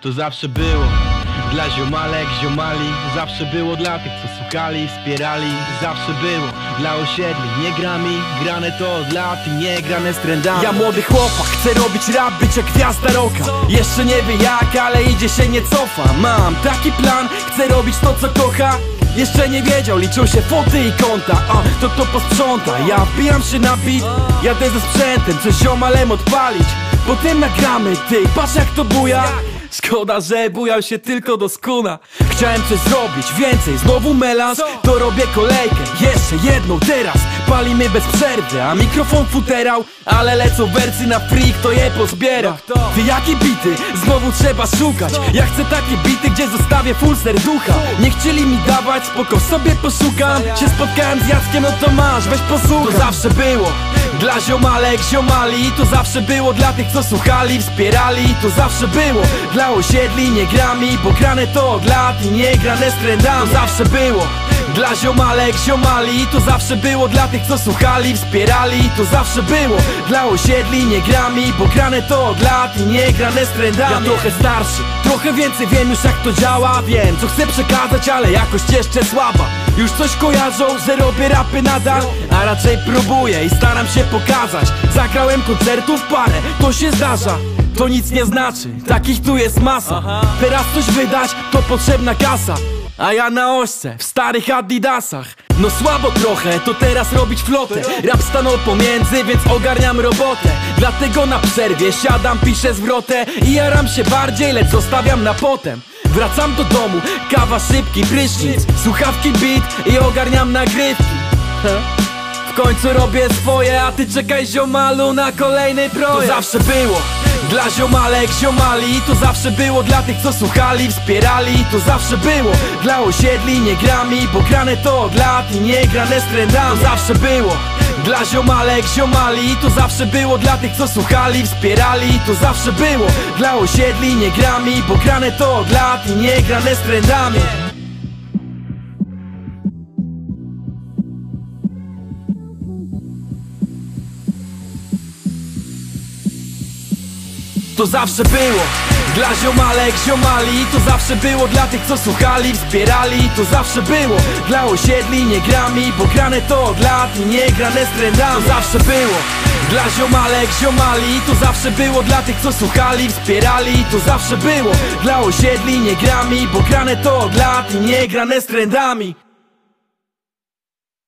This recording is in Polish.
To zawsze było dla ziomalek, ziomali. Zawsze było dla tych, co słuchali, wspierali. Zawsze było dla osiedli Nie grami, grane to od lat i nie grane z trendami. Ja młody chłopak, chcę robić rap, być jak gwiazda roka Jeszcze nie wie jak, ale idzie się nie cofa. Mam taki plan, chcę robić to co kocha. Jeszcze nie wiedział, liczą się foty i konta. A, to to posprząta, ja wbijam się na beat Jadę ze sprzętem, coś ziomalem odpalić. Potem nagramy, ty, patrz jak to buja Szkoda, że bujał się tylko do skuna. Chciałem coś zrobić, więcej, znowu melanż. To robię kolejkę, jeszcze jedną teraz Palimy bez przerwy, a mikrofon futerał Ale lecą wersy na free, kto je pozbiera. Ty jakie bity, znowu trzeba szukać. Ja chcę takie bity, gdzie zostawię full serducha. Nie chcieli mi dawać, spoko sobie poszukam. Się spotkałem z Jackiem, no to masz, weź posłuchaj. To zawsze było. Dla ziomalek, ziomali To zawsze było. Dla tych, co słuchali, wspierali To zawsze było. Dla osiedli, nie grami Bo grane to od lat i nie grane z trendami. To zawsze było dla ziomalek, ziomali To zawsze było. Dla tych, co słuchali, wspierali To zawsze było. Dla osiedli, nie grami Bo grane to od lat i nie grane z trendami. Ja trochę starszy, trochę więcej wiem już jak to działa. Wiem, co chcę przekazać, ale jakość jeszcze słaba. Już coś kojarzą, że robię rapy nadal A raczej próbuję i staram się pokazać. Zagrałem koncertów parę, to się zdarza. To nic nie znaczy, takich tu jest masa. Teraz coś wydać, to potrzebna kasa a ja na ośce, w starych adidasach. No słabo trochę, to teraz robić flotę. Rap stanął pomiędzy, więc ogarniam robotę. Dlatego na przerwie siadam, piszę zwrotę I jaram się bardziej, lecz zostawiam na potem. Wracam do domu, kawa szybki, prysznic Słuchawki beat i ogarniam nagrywki. W końcu robię swoje, a ty czekaj ziomalu na kolejny projekt. To zawsze było dla ziomalek, ziomali To zawsze było. Dla tych, co słuchali, wspierali To zawsze było. Dla osiedli, nie grami Bo grane to od lat i nie grane z trendami To zawsze było. Dla ziomalek, ziomali To zawsze było. Dla tych, co słuchali, wspierali To zawsze było. Dla osiedli, nie grami Bo grane to od lat i nie grane z trendami To zawsze było. Dla ziomalek, ziomali To zawsze było. Dla tych, co słuchali, wspierali To zawsze było. Dla osiedli, nie grami Bo grane to od lat i nie grane z trendami. To zawsze było. Dla ziomalek, ziomali To zawsze było. Dla tych, co słuchali, wspierali To zawsze było. Dla osiedli, nie grami Bo grane to od lat i nie grane z trendami